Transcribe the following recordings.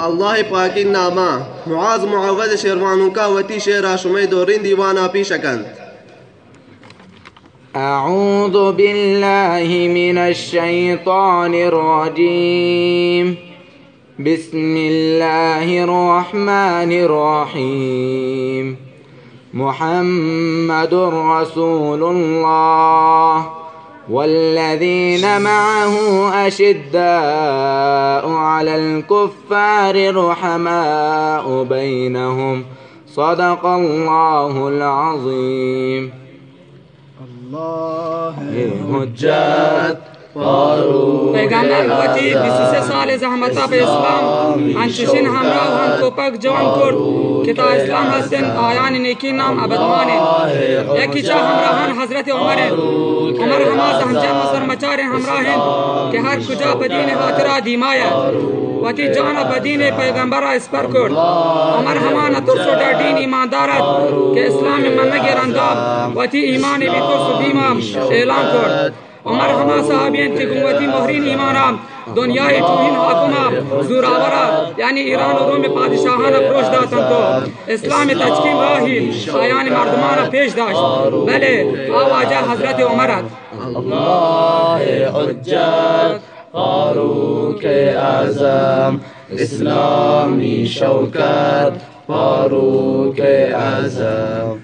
اللہ پاکی نامہ معاذ معوض شیروانوں کا وتی شیرا شمی دورین دیوانا پیشکند. أعوذ بالله من الشيطان الرجيم. بسم الله الرحمن الرحيم. محمد رسول الله. والذين معه أشداء على الكفار رحماء بينهم. صدق الله العظيم. حجت پیغمبر وتی 23 سال زحمت به اسلام انچشین همراه هم کوپک جوان کرد که تا اسلام هستن آیان نیکی نام ابدمانه یکی چا همراهان حضرت عمر عمر هما زهنجم و سرمچار همراهن که هر کجا بدین خاطر دیماید وتی جان بدین پیغمبر اسپر کرد۔ عمر هما نترس و دین ایماندارد که اسلام من نگرنداب وتی ایمان بی ترس و دیما اعلان کرد۔ و مرحما صحابیان که گمتی مهرین ایمانم دنیای توهین حاکما زوراورا یعنی ایران و روم پادشاهان پروش داتن تو اسلام تچکیم راهی شایان مردمان پیش داشت بله آواجه حضرت عمرت الله حجت فاروق اعظم اسلامی شوکت فاروق اعظم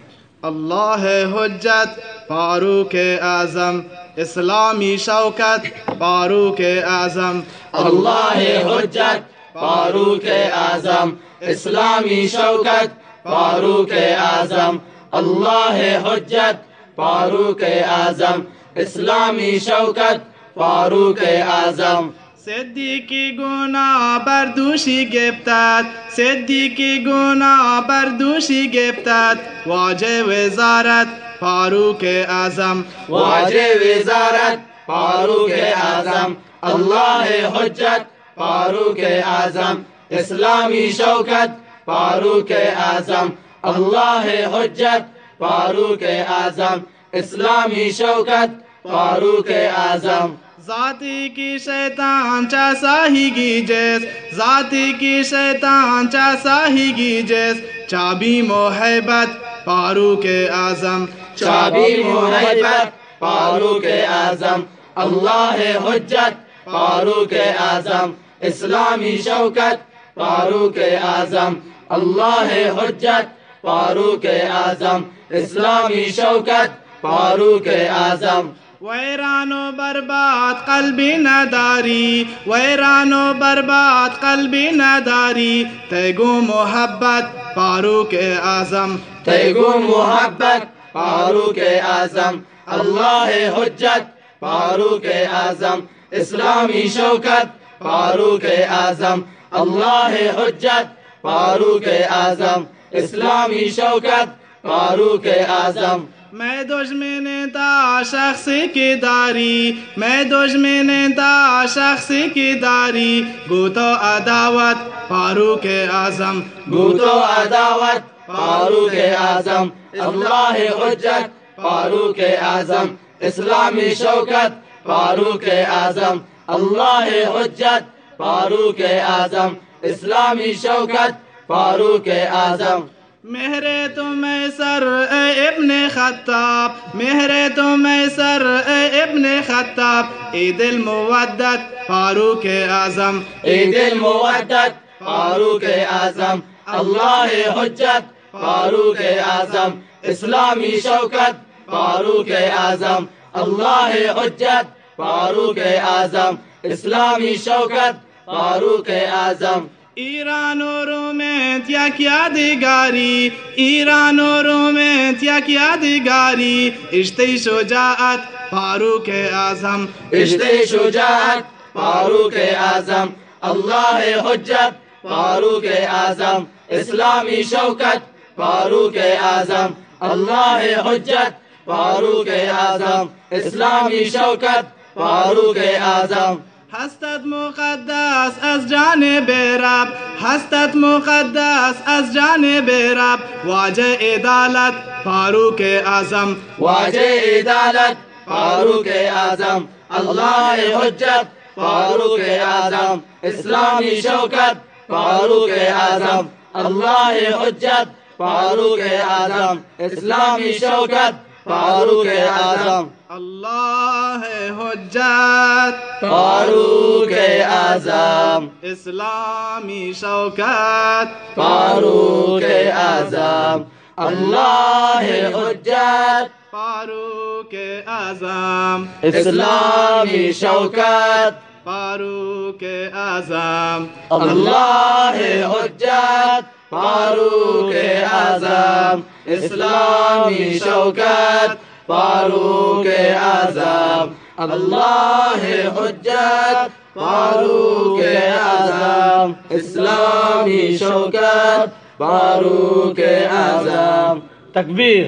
الله حجت فاروق اعظم اسلامی شوکت فاروق اعظم۔ اللہ حجت فاروق اعظم۔ اسلامی شوکت فاروق اعظم۔ اللہ حجت فاروق اعظم۔ اسلامی شوکت فاروق اعظم۔ صدیقی گناه بردوشی گفتد صدیقی گناه بردوشی گفتد واجه وزارت فاروق اعظم. واجه وزارت فاروق اعظم. اللہ حجت فاروق اعظم. اسلامی شوکت فاروق اعظم. اللہ حجت فاروق اعظم. اسلامی شوکت فاروق اعظم. ذاتی کی شیطان چا ساہی گی جیس ذاتی کی شیطان چا ساہی گی جیس چابی محبت فاروق اعظم. چابی محبت فاروق اعظم۔ اللہ حجت فاروق اعظم۔ اسلامی شوکت فاروق اعظم۔ اللہ حجت فاروق اعظم۔ اسلامی شوکت فاروق اعظم۔ ویران و برباد قلبی نداری ویران و برباد قلبی نداری۔ تیگو محبت فاروق اعظم۔ تیگو محبت فاروق اعظم اللہ حجت فاروق اعظم اسلامی شوکت فاروق اعظم اللہ حجت فاروق اعظم اسلامی شوکت فاروق اعظم۔ میں دشمن تا شخص کی داری میں دشمن تا شخص کی داری۔ گو تو عداوت فاروق اعظم۔ گو تو عداوت فاروق اعظم اللہ حجت فاروق اعظم اسلامی شوکت فاروق اعظم اللہ حجت فاروق اعظم اسلامی شوکت فاروق اعظم۔ مہر تو میں سر اے ابن خطاب مہر تو میں سر اے ابن خطاب عید المودت فاروق اعظم۔ عید المودت فاروق اعظم اللہ حجت فاروق اعظم اسلامی شوکت فاروق اعظم اللہ حجت فاروق اعظم اسلامی شوکت فاروق اعظم۔ ایران و رومت یک یادگاری ایران و رومت یک یادگاری اشتی شجاعت فاروق اعظم۔ اشتی شجاعت فاروق اعظم۔ اللہ حجت فاروق اعظم۔ اسلامی شوکت فاروق اعظم اللہ حجت فاروق اعظم اسلامی شوکت فاروق اعظم۔ هستت مقدس از جانب رب هستت مقدس از جانب رب۔ واجه عدالت فاروق اعظم۔ واجه عدالت فاروق اعظم۔ اللہ حجت فاروق اعظم۔ اسلامی شوکت فاروق اعظم۔ اللہ حجت فاروق اعظم اسلامی شوکت فاروق اعظم۔ اللہ حجت فاروق اعظم۔ اسلامی شوکت فاروق اعظم۔ اللہ حجت۔ فاروق اعظم۔ اسلامی شوکت۔ فاروق اعظم۔ اللہ حجت۔ فاروق اعظم، اسلامی شوکت، فاروق اعظم، اللہ حجت، فاروق اعظم، اسلامی شوکت، فاروق اعظم۔ تکبیر۔